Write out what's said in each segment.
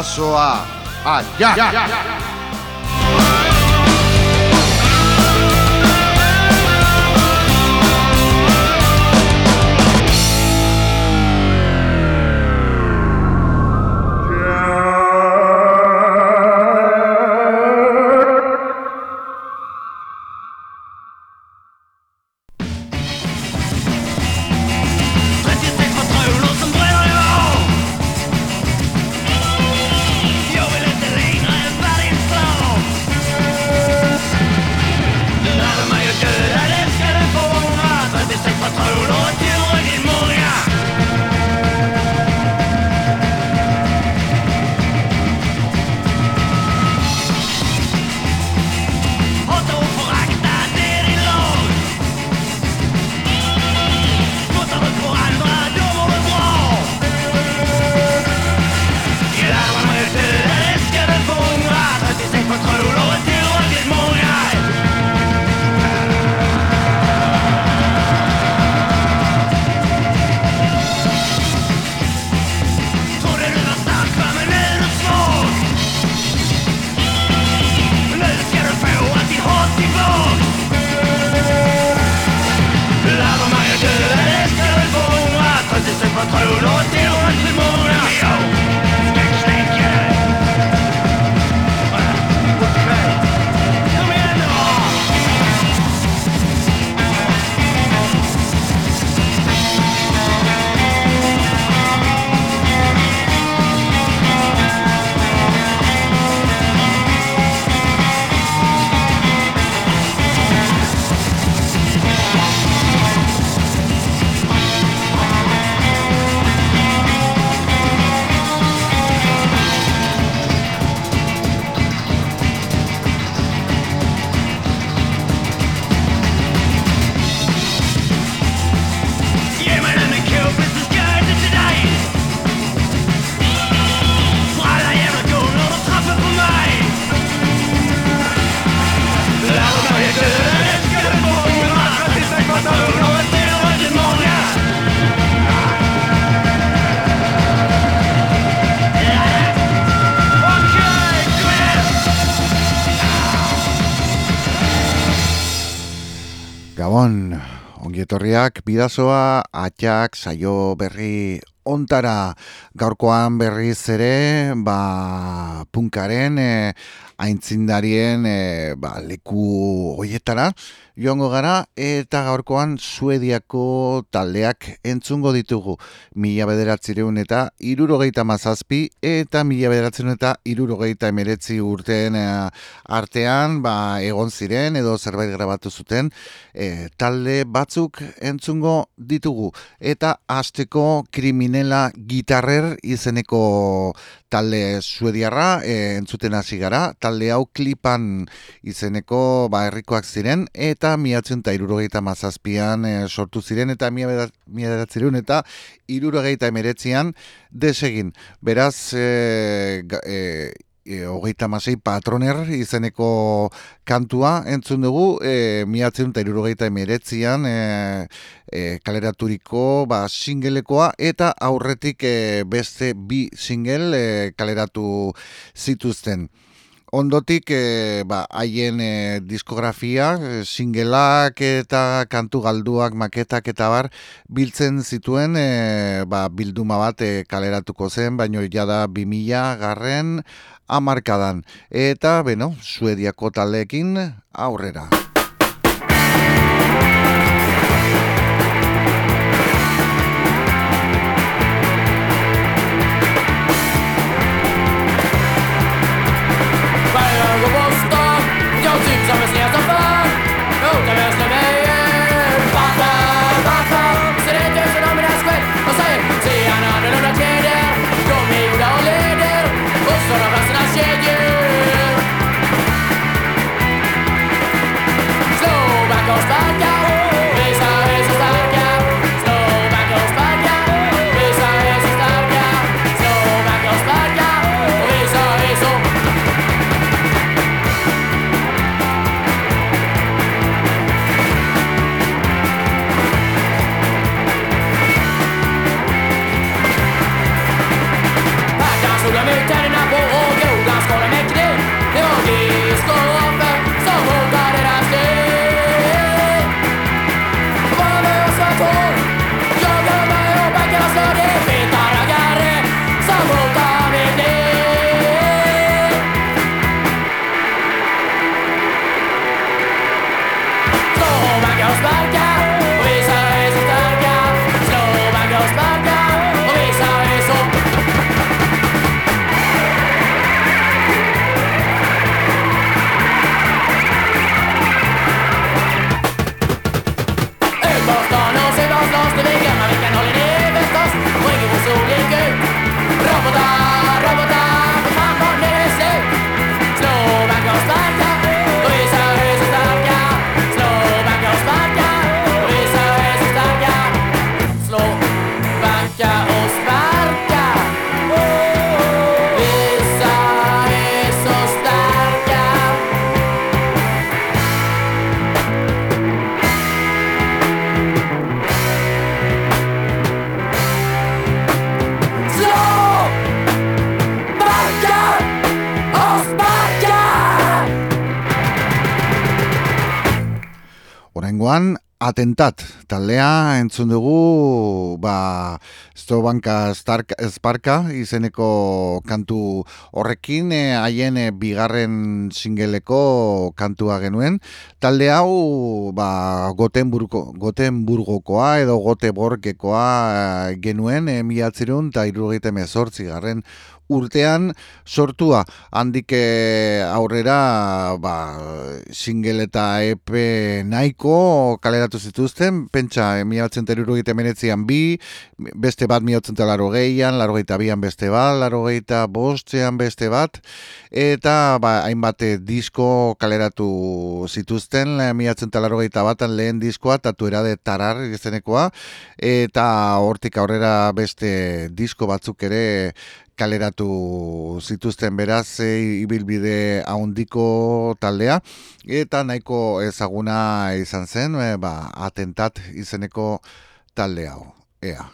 Bidazoa Aia! Etorriak bidazoa atxak saio berri ontara. Gaurkoan berriz ere ba, punkaren e, aintzindarien e, ba, leku hoietara joango gara eta gaurkoan Suediako taldeak entzungo ditugu. Mila bederatzireun eta irurogeita mazazpi eta mila bederatzireun eta irurogeita emeretzi urtean eh, artean ba, egon ziren edo zerbait grabatu zuten eh, talde batzuk entzungo ditugu. Eta hasteko kriminela gitarrer izeneko talde suediarra e, entzuten hasi gara, talde hau klipan izeneko ba, herrikoak ziren eta miatzen eta irurogeita mazazpian e, sortu ziren eta miatzen eta irurogeita emeretzian desegin. Beraz, e, e, e, hogeita masei patroner izeneko kantua entzun dugu e, miatzen eta irurogeita emeretzian e, e, kaleraturiko ba, singelekoa eta aurretik e, beste bi single e, kaleratu zituzten. Ondotik, e, ba, haien e, diskografia, e, singelak eta kantu galduak, maketak eta bar, biltzen zituen e, ba, bilduma bat e, kaleratuko zen, baino jada 2000 garren amarkadan. Eta, beno, suediako talekin aurrera. atentat. Taldea entzun dugu ba Stobanka Stark Sparka izeneko kantu horrekin eh, haien e, bigarren singeleko kantua genuen. Talde hau ba Gotenburgo Gotenburgokoa edo Goteborgekoa eh, genuen e, 1978garren urtean sortua. Handik eh, aurrera ba, single eta EP nahiko kaleratu zituzten, pentsa eh, mila batzen menetzian bi, beste bat mila batzen laro gehian, laro bian beste bat, laro gehieta bostean beste bat, eta ba, hainbat eh, disko kaleratu zituzten, mila batzen laro batan lehen diskoa, tatu erade tarar izenekoa, eta hortik aurrera beste disko batzuk ere kaleratu zituzten beraz e, ibilbide ahondiko taldea eta nahiko ezaguna izan zen e, ba, atentat izeneko taldea ea.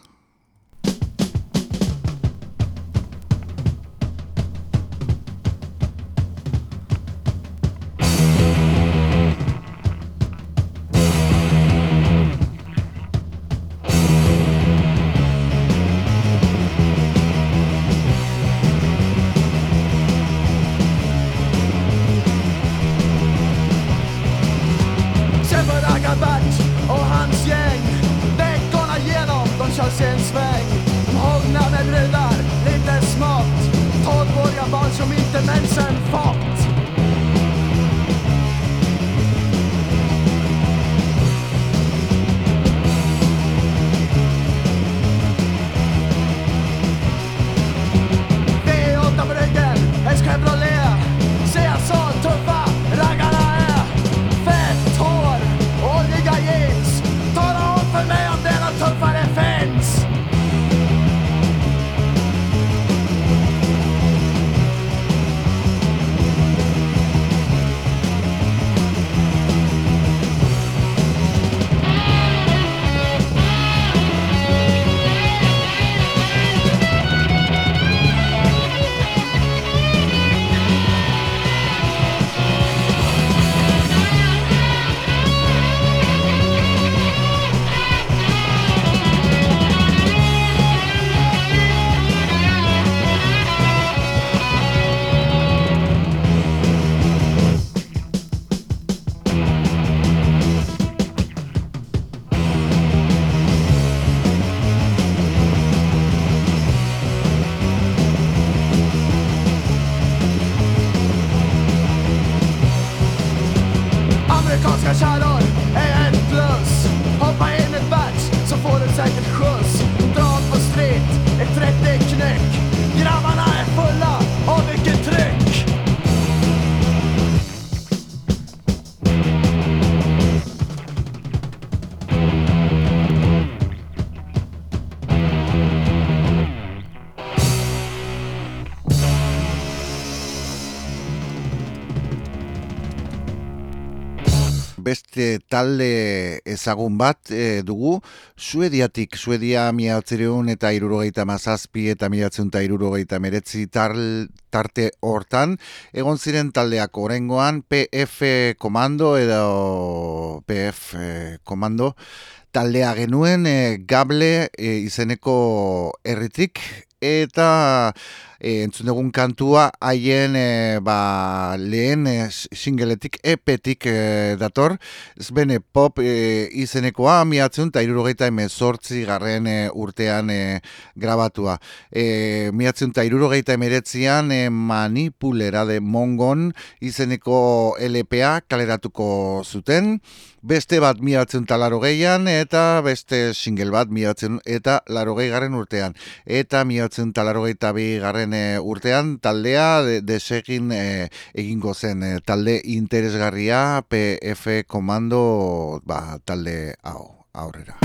Beste talde ezagun bat e, dugu, Suediatik, Suedia miatzereun eta irurogeita mazazpi eta miatzen eta irurogeita meretzi tarte hortan, egon ziren taldeak orengoan PF komando edo PF komando, taldea genuen e, gable e, izeneko erritik eta e, entzun dugun kantua haien e, ba, lehen e, singeletik epetik e, dator. Ez bene pop e, izenekoa miatzen eta irurogeita emezortzi garren e, urtean e, grabatua. E, miatzen eta irurogeita emeretzian e, manipulera de mongon izeneko LPA kaleratuko zuten beste bat miatzen eta laro gehian, eta beste single bat miatzen eta laro gehi urtean. Eta miatzen eta laro garren e, urtean taldea desegin e, egingo zen e, talde interesgarria PF komando ba, talde hau aurrera.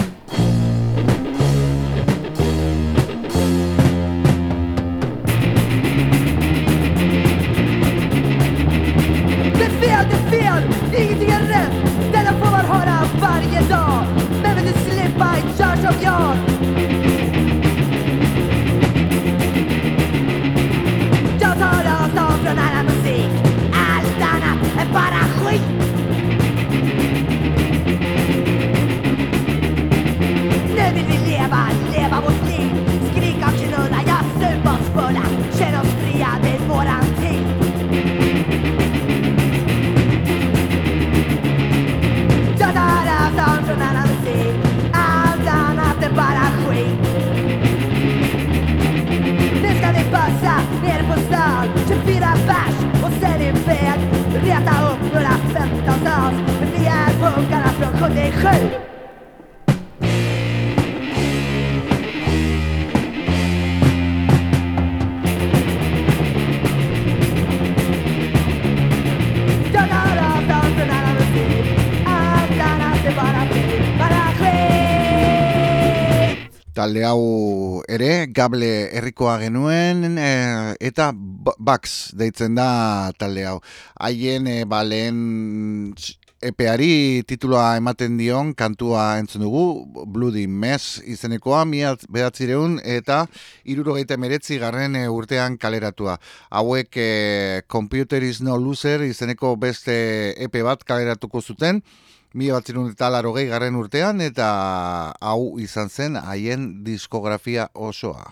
Det är fel, det är fel, ingenting är rätt talde hau ere, gable herrikoa genuen, e, eta Bax deitzen da talde hau. Haien e, ba, lehen epeari tituloa ematen dion kantua entzun dugu, Bloody Mess izenekoa, miat behatzireun, eta irurogeita meretzi garren e, urtean kaleratua. Hauek e, Computer is no loser izeneko beste epe bat kaleratuko zuten, Mi batzirun eta laro garren urtean eta hau izan zen haien diskografia osoa.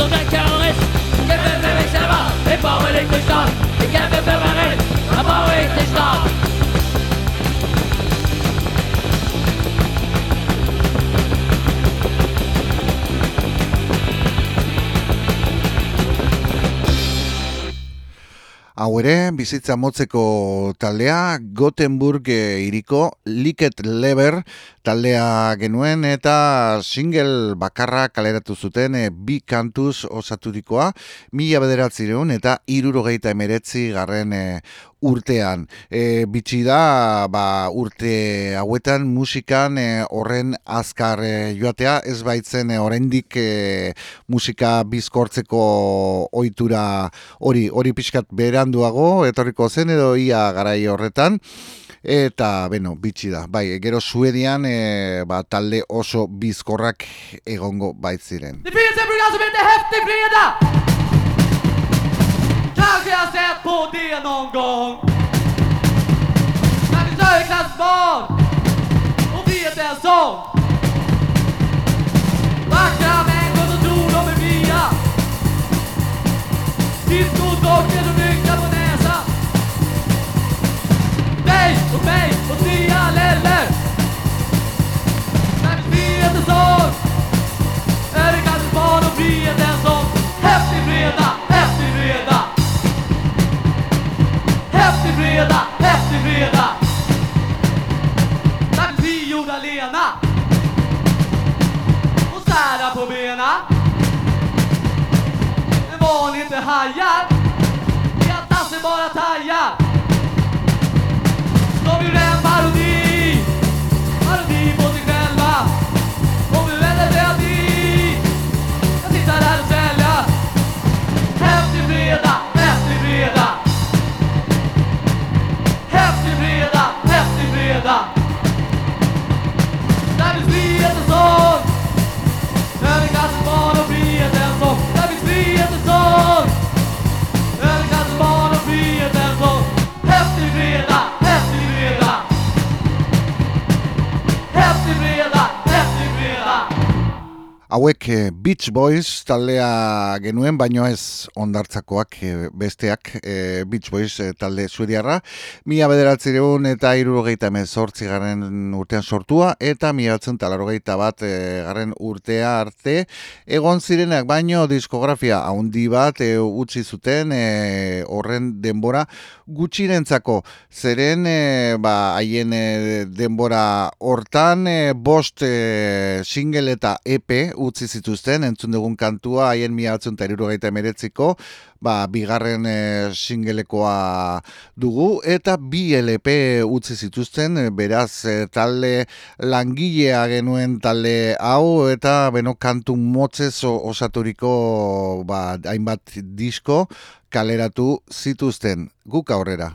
dans la caresse Que me les Et qu'elle les Hau ere, bizitza motzeko taldea, Gothenburg eh, iriko Liket Lever taldea genuen eta single bakarra kaleratu zuten e, bi kantuz osaturikoa, mila bederatzireun eta irurogeita emeretzi garren e, urtean. E, bitxi da, ba, urte hauetan musikan e, horren azkar e, joatea, ez baitzen e, oraindik e, musika bizkortzeko ohitura hori, hori pixkat beranduago, etorriko zen edo ia garai horretan, Eta, beno, bitxi da. Bai, gero Suedian e, ba, talde oso bizkorrak egongo baitziren. Det finns en program som heter Häftig Fredag! På det någon gång När vi högklassbarn och vet en sång Vackra människor som tror de är fria Discodockor som ryckar på näsan dig och mig och nya Leller. När frihetens sång är det kanske barn och frihetens sång. Häftig fredag. Fredag, häftig fredag. Tack vi frigjorda Lena och sära på bena. Men var ni inte hajar? Det är att dansen bara tajar. De Hauek eh, Beach Boys taldea genuen, baino ez ondartzakoak eh, besteak e, Beach Boys talde suediarra. Mila bederatzireun eta irurogeita mezortzi garen urtean sortua, eta mila batzen talarogeita bat e, garen urtea arte. Egon zirenak baino diskografia haundi bat e, utzi zuten horren denbora gutxirentzako. Zeren ba, haien denbora hortan bost e, single eta EP utzi zituzten, entzun dugun kantua, haien mila batzun eta emeretziko, ba, bigarren e, singelekoa dugu, eta bi LP utzi zituzten, beraz e, talde langilea genuen talde hau, eta beno kantu motzez osaturiko ba, hainbat disko kaleratu zituzten. Guk aurrera.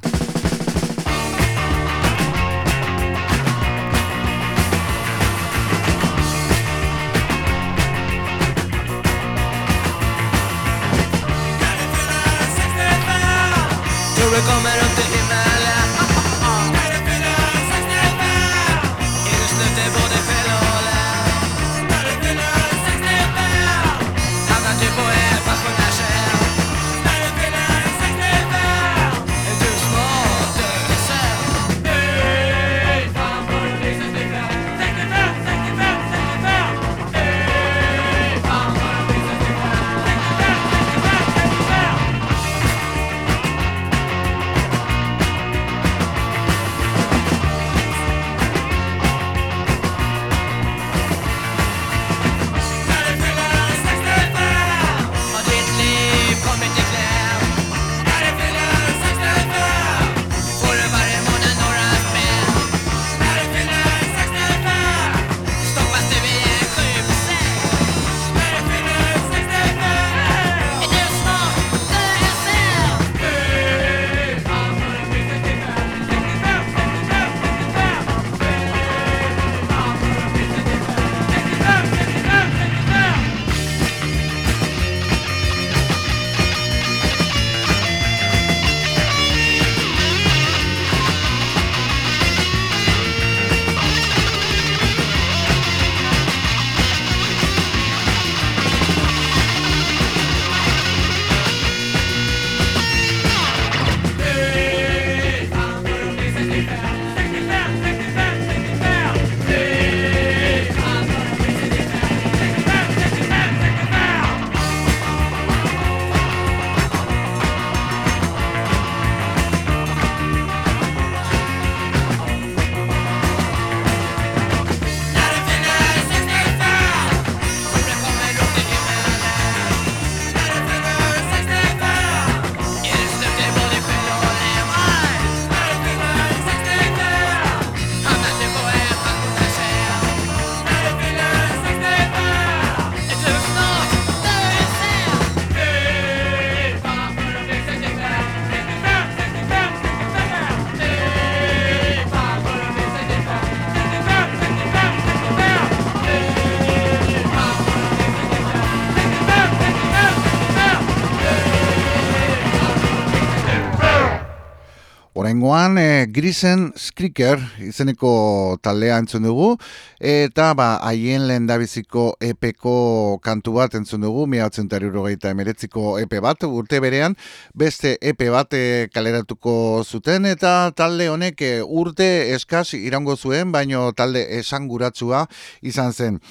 Grisen Skriker izeneko taldea entzun dugu eta ba haien lehendabiziko epeko kantu bat entzun dugu 1989ko epe bat urte berean beste epe bat e, kaleratuko zuten eta talde honek e, urte eskas irango zuen baino talde esanguratsua izan zen.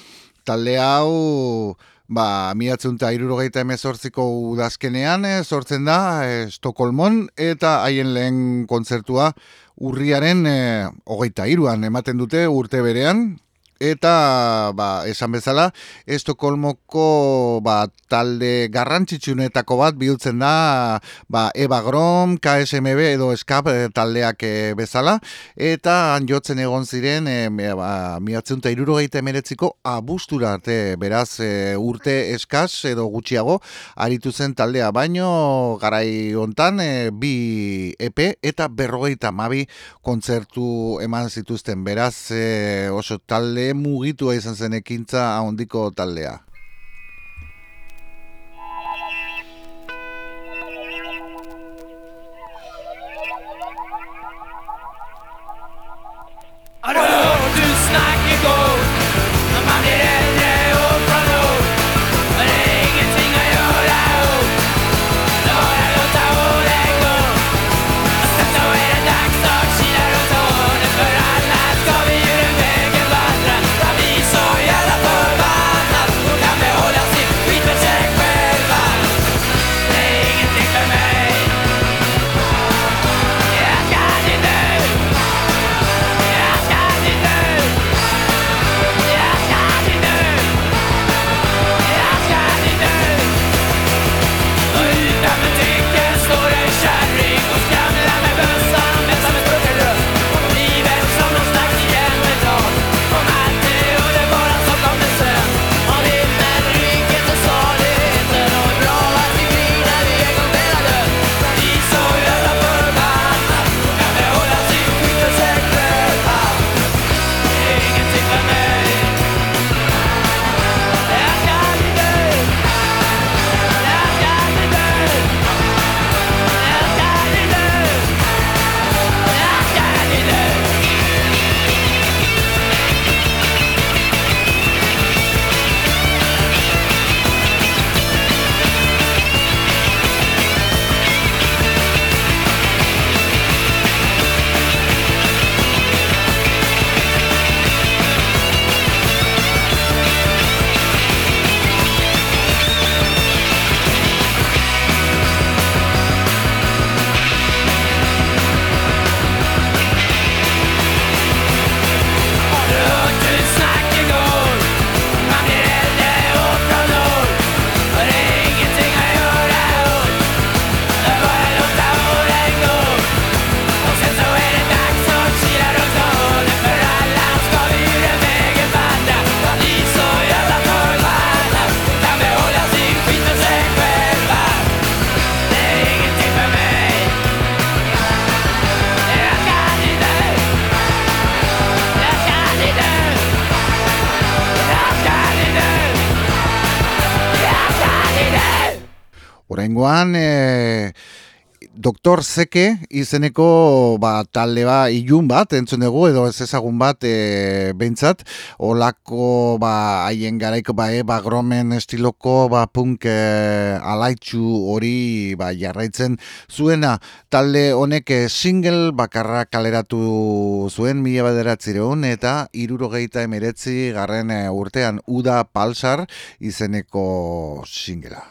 Talde hau Ba, miatzen eta irurogeita emezortziko udazkenean e, sortzen da e, Estokolmon eta haien lehen kontzertua urriaren e, hogeita iruan ematen dute urte berean Eta, ba, esan bezala, Estokolmoko ba, talde garrantzitsunetako bat bihurtzen da ba, Eva Grom, KSMB edo Eskap taldeak e, bezala. Eta jotzen egon ziren, e, ba, miatzen eta irurogeita emeretziko abustura arte, beraz, urte eskaz edo gutxiago, aritu zen taldea. Baino, garai hontan bi EP eta berrogeita mabi kontzertu eman zituzten, beraz, oso talde ere mugitua izan zen ekintza ahondiko taldea. Aro! Horengoan, e, Doktor Zeke izeneko ba, talde ba, ilun bat, entzun dugu, edo ez ezagun bat, e, behintzat, olako ba, haien garaiko ba, e, ba, gromen estiloko ba, punk e, alaitxu hori ba, jarraitzen zuena. Talde honek single bakarra kaleratu zuen mila bederatzireun eta irurogeita emeretzi garren urtean Uda Palsar izeneko singela.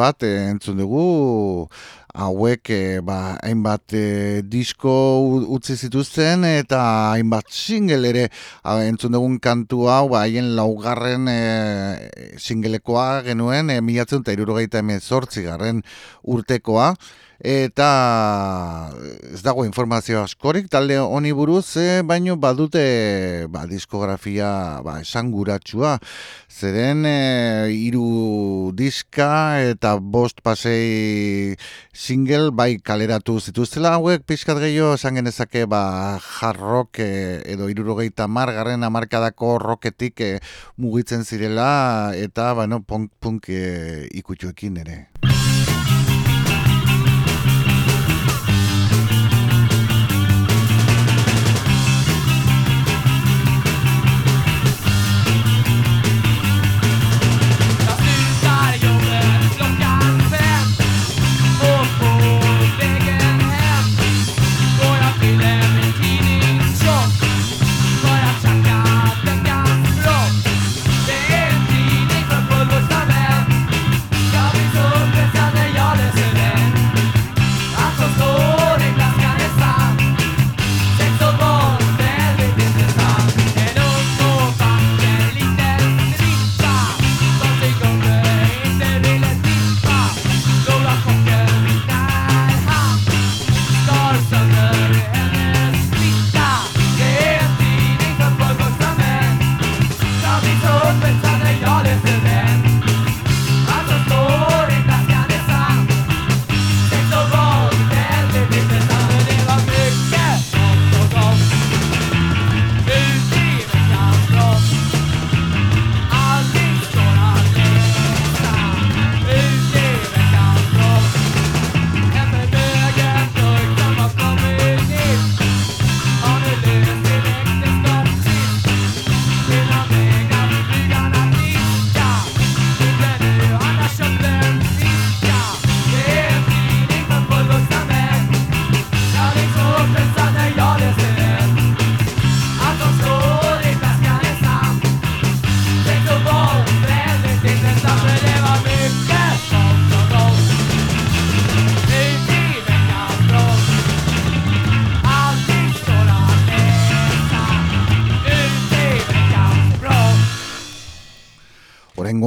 Bat entzun dugu hauek e, ba, hainbat e, disko utzi zituzten eta hainbat single ere. Entzun dugun kantu hau ba, haien laugarren e, singlekoa genuen e, milatzen eta irurogeita emezortzi garren urtekoa eta ez dago informazio askorik talde honi buruz e, baino badute ba, diskografia ba, esanguratsua zeren e, iru diska eta bost pasei single bai kaleratu zituztela hauek pixkat gehiago esan genezake ba, jarrok e, edo irurogeita margarren amarkadako roketik e, mugitzen zirela eta bueno, punk, punk e, ikutxoekin ere.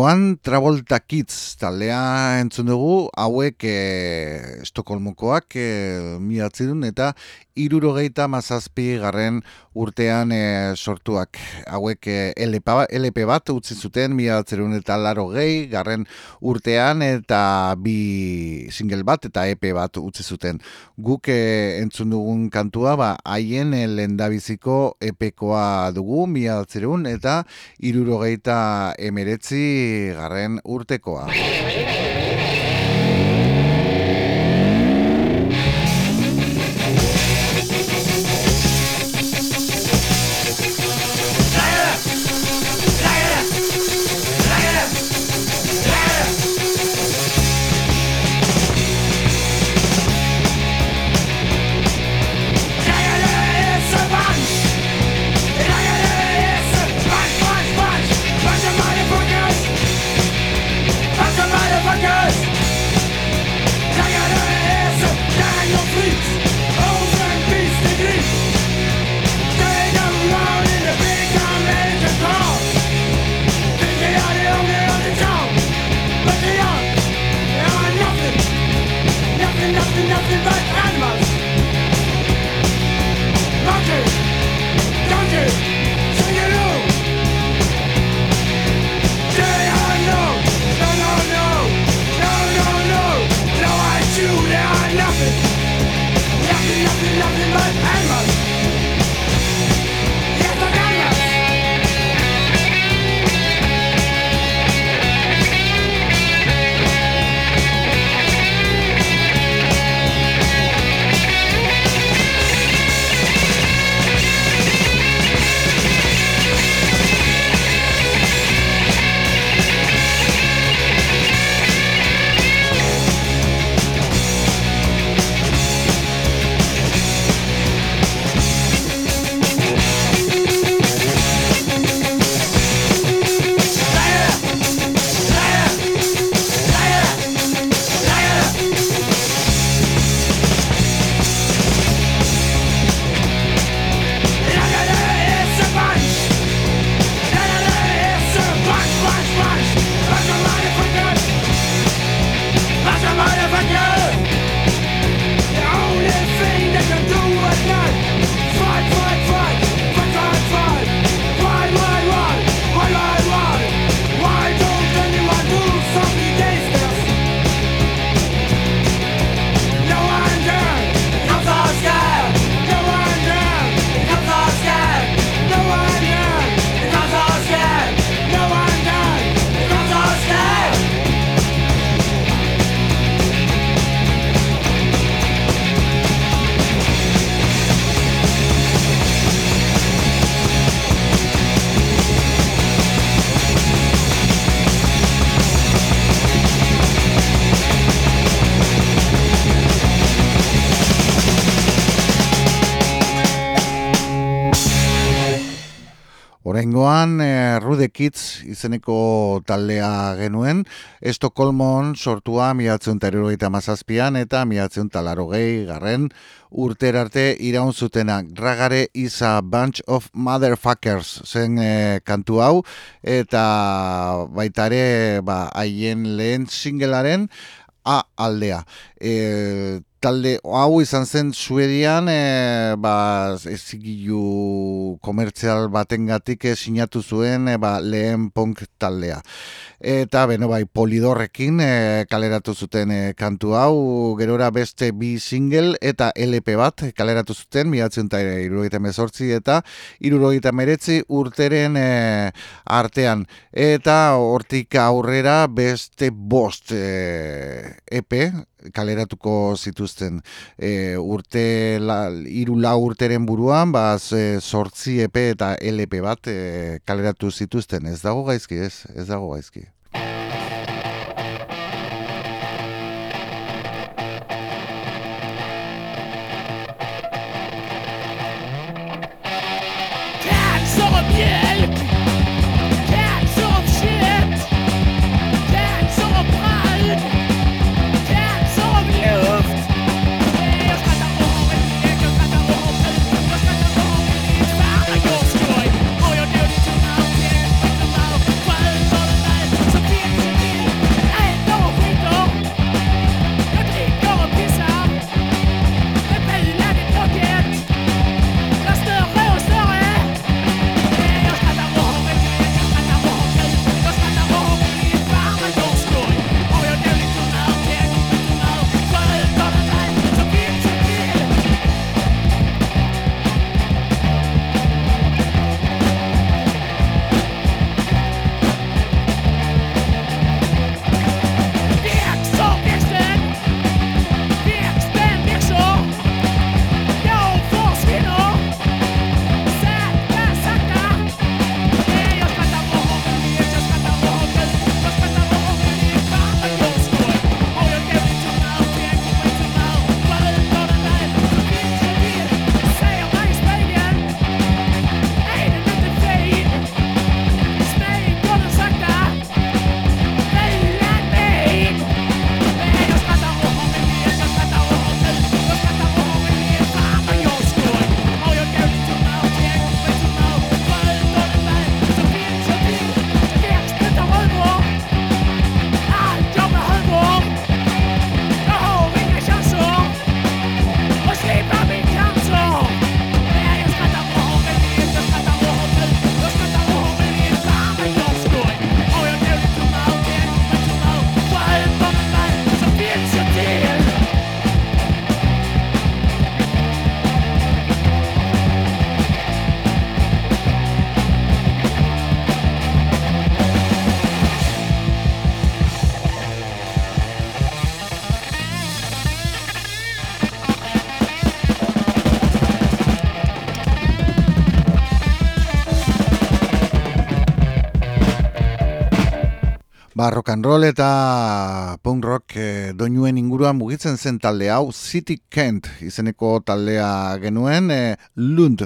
Horengoan, Travolta Kids taldea entzun dugu, hauek e, Estokolmokoak e, miatzidun eta irurogeita mazazpi garren urtean e, sortuak. Hauek e, LP, LP bat utzi zuten miatzerun eta laro gehi garren urtean eta bi single bat eta EP bat utzi zuten. Guk e, entzun dugun kantua, ba, haien e, lendabiziko EPkoa dugu miatzerun eta irurogeita emeretzi garren urtekoa. Izeneko taldea genuen, Estokolmon sortua miatzen tarurogeita mazazpian eta miatzen talarogei garren urter arte iraun zutenak. Ragare is a bunch of motherfuckers zen e, kantu hau eta baitare ba, haien lehen singelaren A aldea. E, talde hau izan zen Suedian e, ba, ezigilu komertzial batengatik sinatu zuen e, ba, lehen punk taldea. Eta beno bai polidorrekin e, kaleratu zuten e, kantu hau, gerora beste bi single eta LP bat kaleratu zuten, miatzen eta irurogeita mezortzi eta irurogeita meretzi urteren e, artean. Eta hortik aurrera beste bost e, EP kaleratuko zituzten. E, urte la, iru la urteren buruan ba sortzi EP eta LP bat e, kaleratu zituzten. Ez dago gaizki ez? Ez dago gaizki Ba, rock and roll eta punk rock e, doinuen inguruan mugitzen zen talde hau City Kent izeneko taldea genuen e, Lund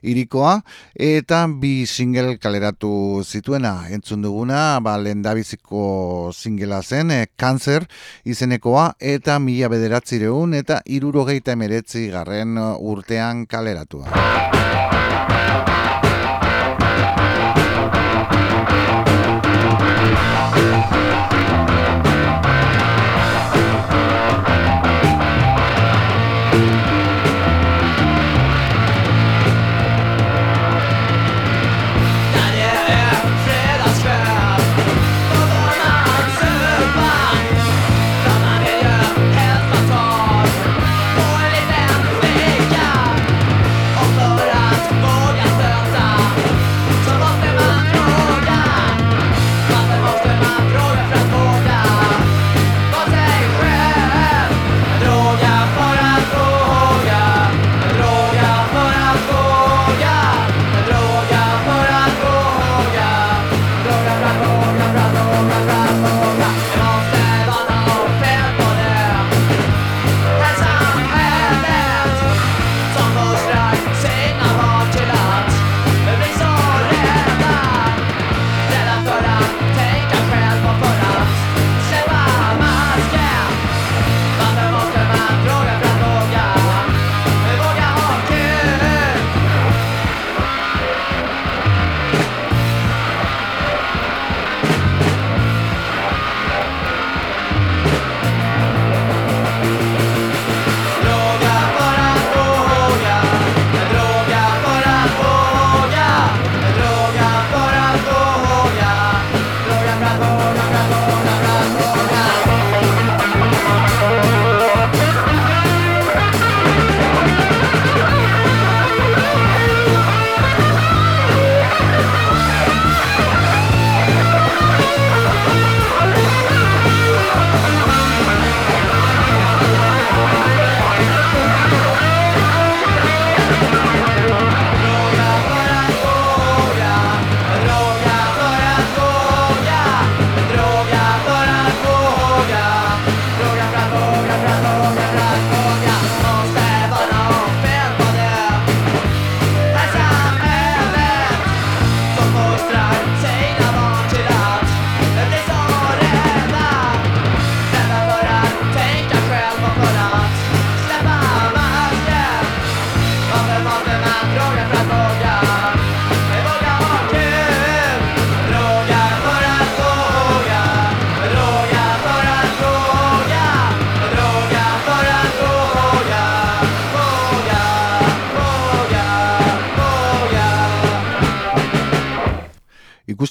irikoa eta bi single kaleratu zituena entzun duguna ba, lendabiziko singela zen e, Cancer izenekoa eta mila bederatzireun eta irurogeita emeretzi garren urtean kaleratua.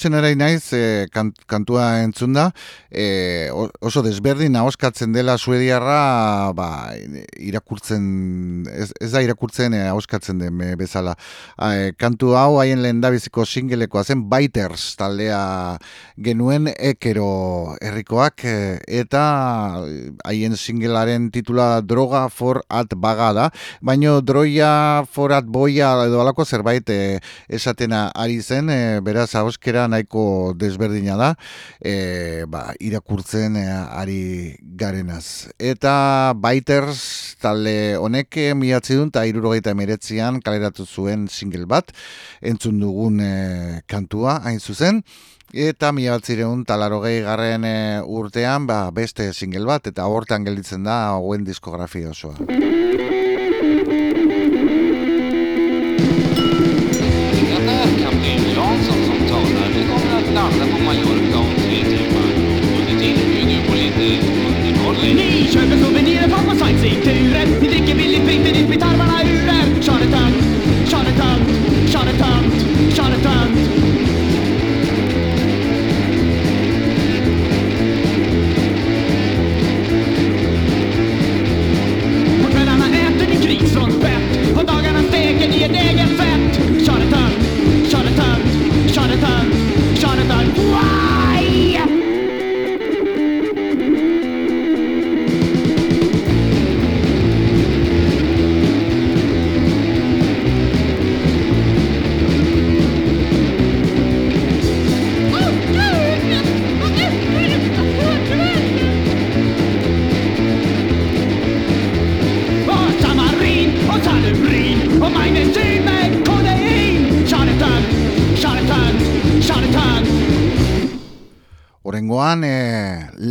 Ikusten ere naiz e, kantua entzun da e, oso desberdin ahoskatzen dela suediarra ba, irakurtzen ez, ez da irakurtzen e, ahoskatzen den bezala. E, kantu hau haien lehen dabiziko singelekoa zen Biters taldea genuen ekero herrikoak eta haien singelaren titula droga for at baga da baino droia for at boia edo alako zerbait e, esatena ari zen e, beraz ahoskera nahiko desberdina da e, ba, irakurtzen e, ari garenaz. Eta Biters talde honek miatzi dut eta irurogeita emeretzian kaleratu zuen single bat entzun dugun e, kantua hain zuzen. Eta mila bat zireun talarogei garren e, urtean ba, beste single bat eta hortan gelditzen da hauen diskografia osoa. köper souvenirer på vår sightseeingturen. Vi dricker billigt vin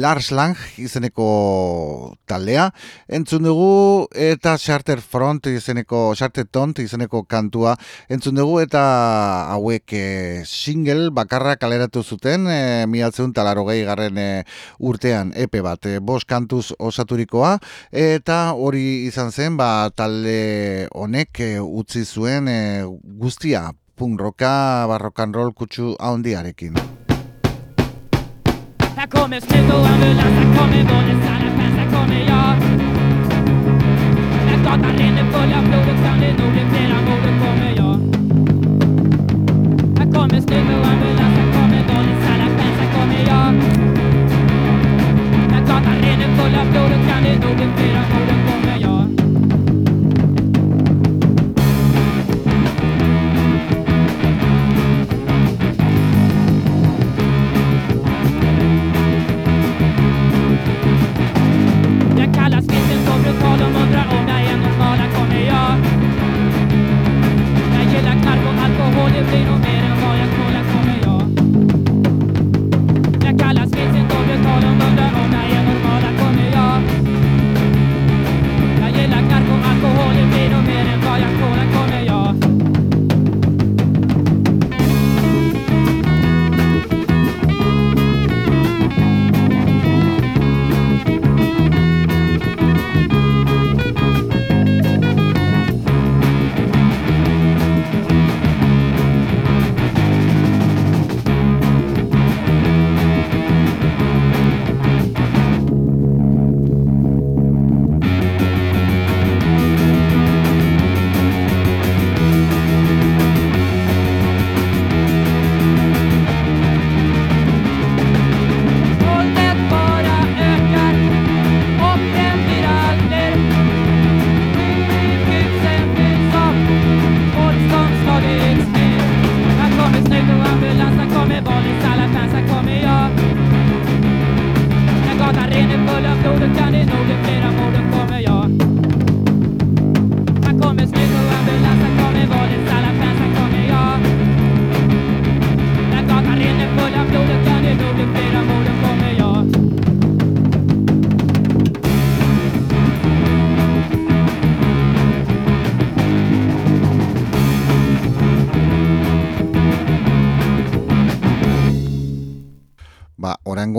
Lars Lang izeneko taldea, entzun dugu eta Charter Front izeneko, Charter Tont izeneko kantua. Entzun dugu eta hauek e, single bakarra kaleratu zuten, e, mialtzeun talaro gehi garren e, urtean epe bat, e, bos kantuz osaturikoa, eta hori izan zen, ba, talde honek e, utzi zuen e, guztia, punk roka, barrokan roll kutsu ahondiarekin. Här kommer snut och ambulans, här kommer både fans, här kommer jag. När gatan rinner full av blod och kan det nog bli flera mord, då kommer jag. Här kommer snut och ambulans, här kommer både fans, här kommer jag. När gatan rinner full av blod och kan det nog bli flera mord, right, no matter what.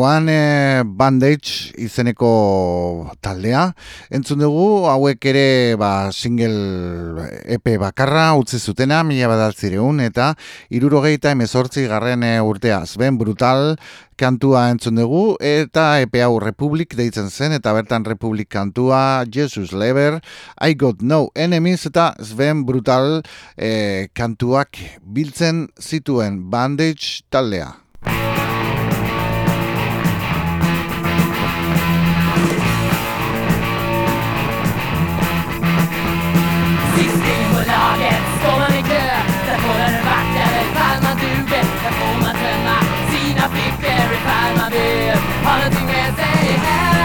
Oraingoan e, Bandage izeneko taldea entzun dugu hauek ere ba, single EP bakarra utzi zutena mila badaltzireun eta irurogeita emezortzi garren e, urtea zben brutal kantua entzun dugu eta EP hau Republik deitzen zen eta bertan Republik kantua Jesus Lever I Got No Enemies eta zben brutal e, kantuak biltzen zituen Bandage taldea. del har nånting med sig hem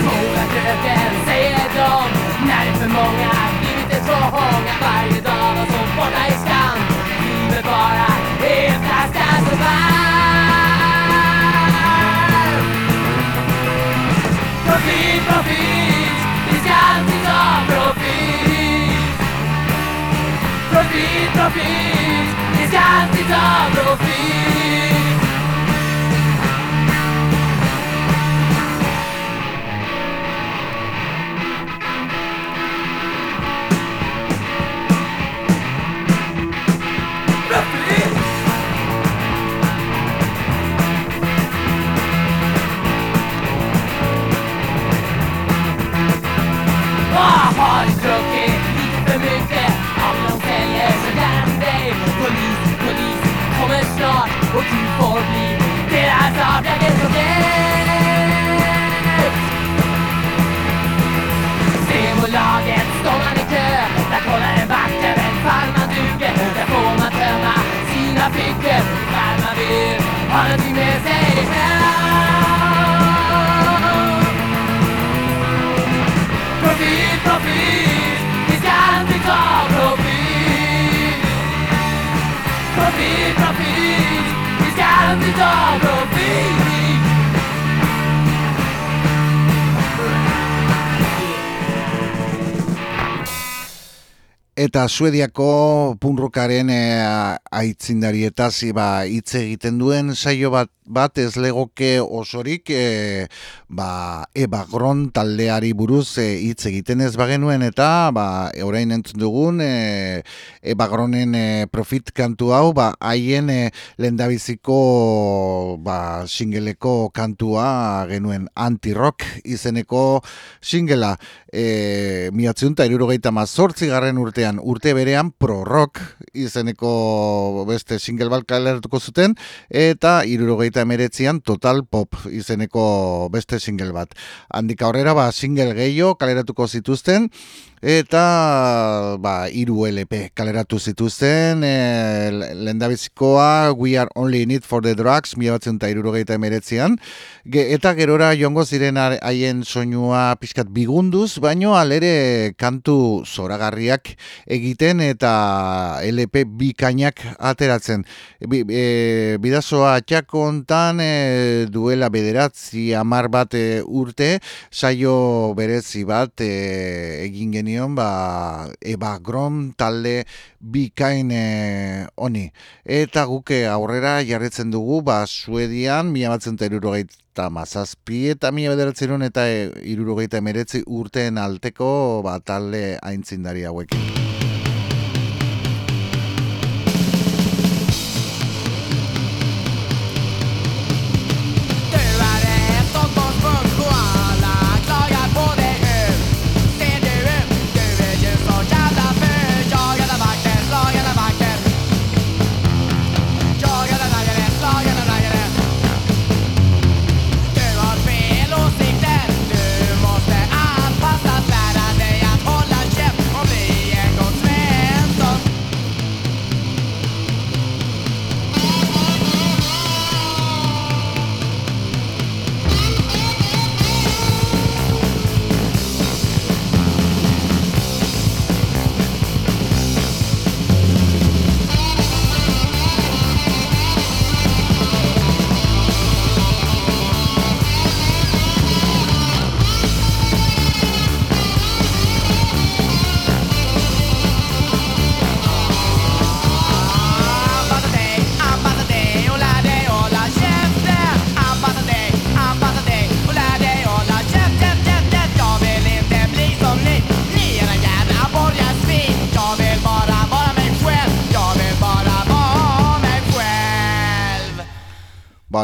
Småla kröken säger dom, när det är för många blivit ett fång Varje dag var som borta i skam. Livet bara är en flaska som varm Profit, profit, vi ska alltid ta profit. Profit, profit. każdy dobro Ah! och du får bli deras avdragets objekt. Systembolaget står man i kö, där kollar en vakt över en fall man duger. Där får man tömma sina fickor ifall man vill ha nånting med sig hem. Profit, profit, vi ska inte ta profit. Profit, profit. candidato Eta Suediako punrokaren e, aitzindari eta ba, hitz egiten duen saio bat bat ez legoke osorik e, ba, Eba Gron taldeari buruz e, hitz egiten ez bagenuen eta ba, orain entzun dugun e, Eba Gronen e, profit kantu hau ba, haien e, lendabiziko ba, singeleko kantua genuen anti-rock izeneko singela e, miatziun eta mazortzi garren urtean urte berean pro-rock izeneko beste single bat kaleratuko zuten eta irurogeita hogeita emeretzian Total Pop izeneko beste single bat. Handik aurrera ba single gehiago kaleratuko zituzten eta ba hiru LP kaleratu zituzten e, lendabizikoa We Are Only It For The Drugs mila batzen eta irurogeita emeretzian eta gerora joango ziren haien soinua pixkat bigunduz baino alere kantu zoragarriak egiten eta LP bikainak ateratzen. Bi, e, bidazoa txakontan e, duela bederatzi amar bat e, urte saio berezi bat e, egin genio genion ba, eba grom talde bikain eh, honi. Eta guke aurrera jarretzen dugu ba, Suedian, mila batzen eta mazazpi eta mila bederatzen eta e, irurogeita emeretzi urteen alteko ba, talde aintzindari hauekin.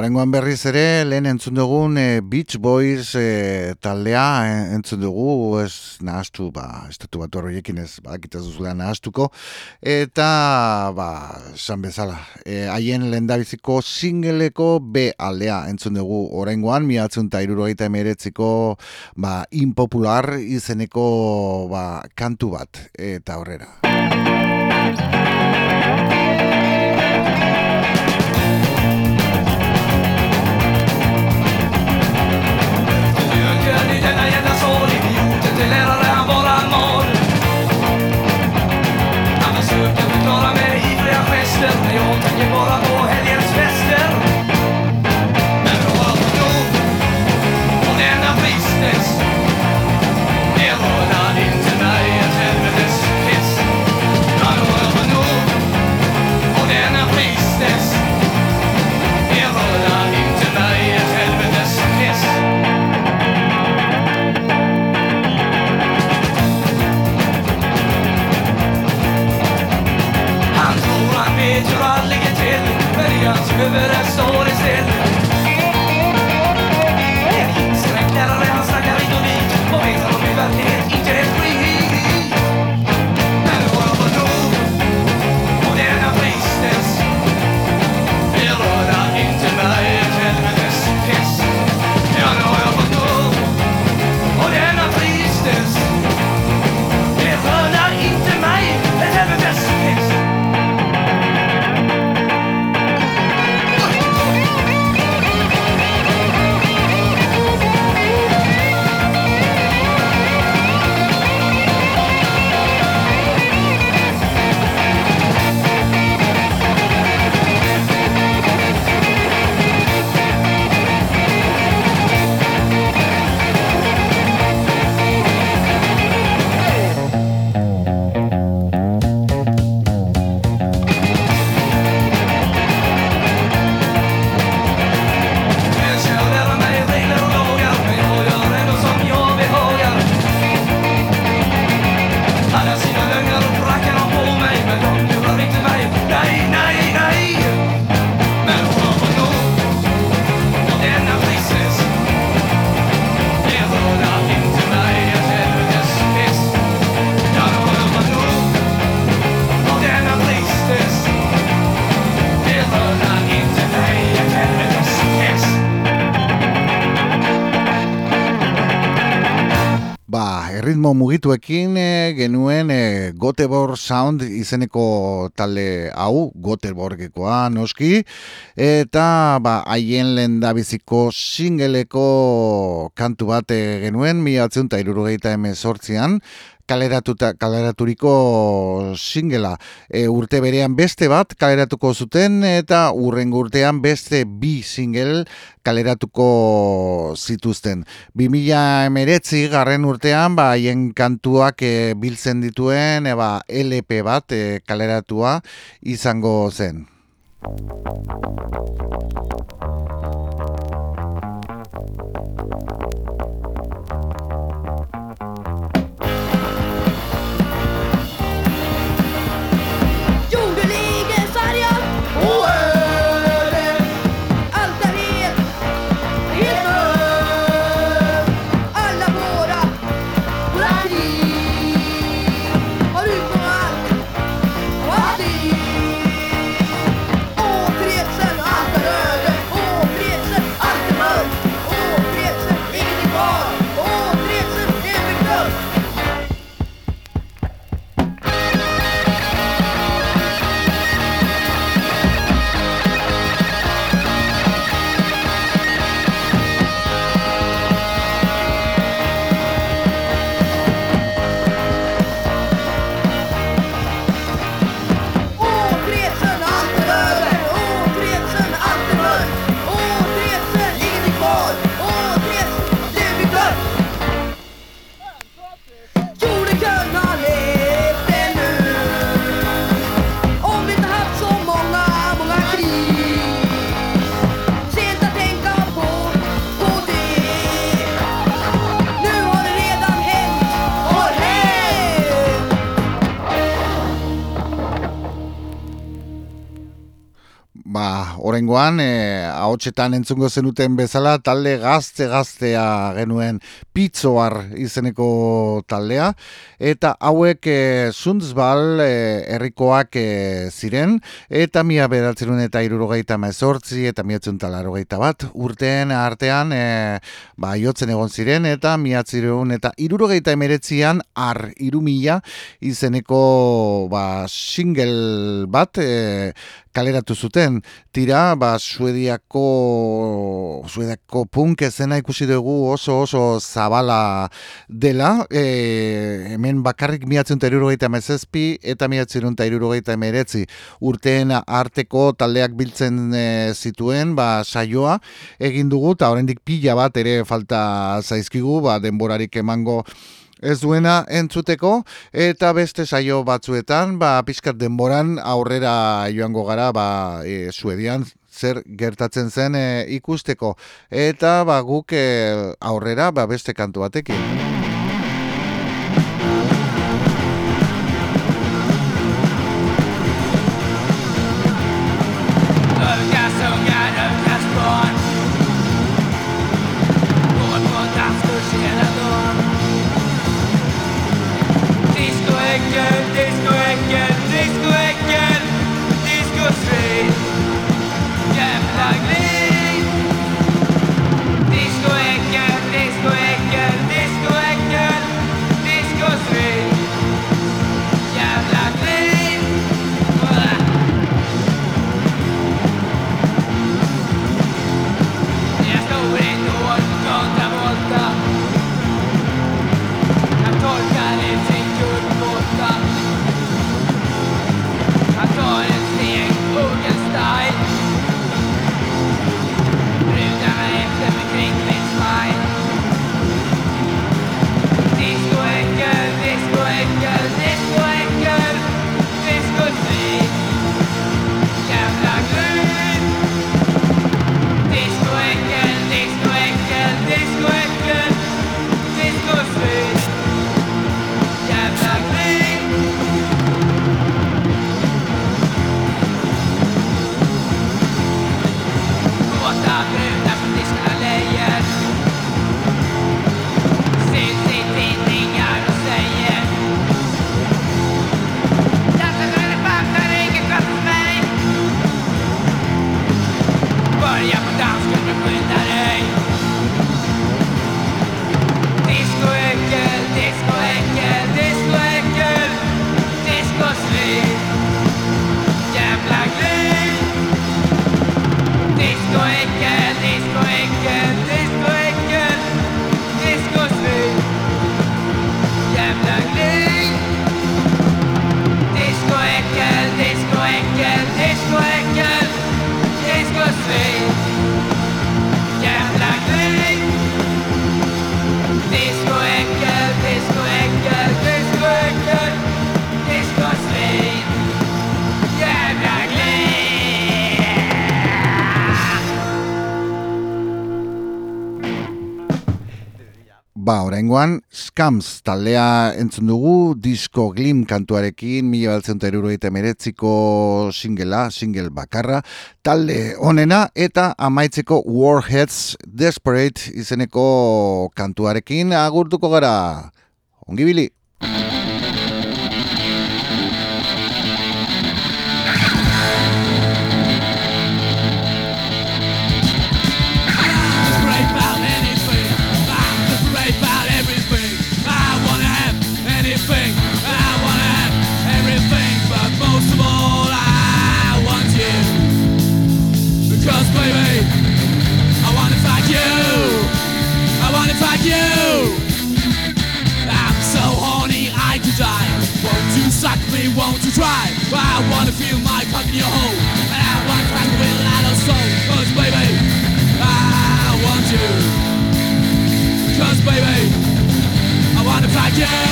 Horengoan berriz ere, lehen entzun dugun e, Beach Boys e, taldea e, entzun dugu, ez nahastu, ba, estatu bat horrekin ez, ba, kitaz duzulea nahastuko, eta, ba, san bezala, haien e, lehen dabiziko singeleko B aldea entzun dugu horrengoan, miatzen eta irurogeita emeretziko, ba, impopular izeneko, ba, kantu bat, eta horrera. Mugituekin e, genuen e, Göteborg Sound izeneko talde hau, Göteborgekoa noski, eta ba, haien lehen dabiziko singeleko kantu bat genuen, mi atzen eta irurogeita emezortzian, kaleratuta, kaleraturiko singela. E, urte berean beste bat kaleratuko zuten eta urrengo urtean beste bi single kaleratuko zituzten. 2000 emeretzi garren urtean ba, haien kantuak e, biltzen dituen eba, LP bat e, kaleratua izango zen. Horengoan, e, ahotsetan entzungo zenuten bezala, talde gazte-gaztea genuen pitzoar izeneko taldea, eta hauek e, zuntzbal e, errikoak e, ziren, eta mia beratzerun eta irurogeita mezortzi, eta miatzen talarogeita bat, urtean artean, e, ba, jotzen egon ziren, eta miatzerun eta irurogeita emeretzian, ar, irumila izeneko ba, single bat, e, kaleratu zuten. Tira, ba, suediako, suediako punk ezena ikusi dugu oso oso zabala dela. E, hemen bakarrik miatzen eta irurogeita mezezpi eta miatzen eta irurogeita emeretzi urteen arteko taldeak biltzen e, zituen, ba, saioa egin dugu, eta oraindik pila bat ere falta zaizkigu, ba, denborarik emango ez duena entzuteko eta beste saio batzuetan ba pizkat denboran aurrera joango gara ba e, suedian zer gertatzen zen e, ikusteko. Eta ba guk e, aurrera ba beste kantu batekin oraingoan, Scams taldea entzun dugu, disko glim kantuarekin, mila baltzen teruroite meretziko singela, single bakarra, talde onena eta amaitzeko Warheads Desperate izeneko kantuarekin agurtuko gara. Ongi Yeah!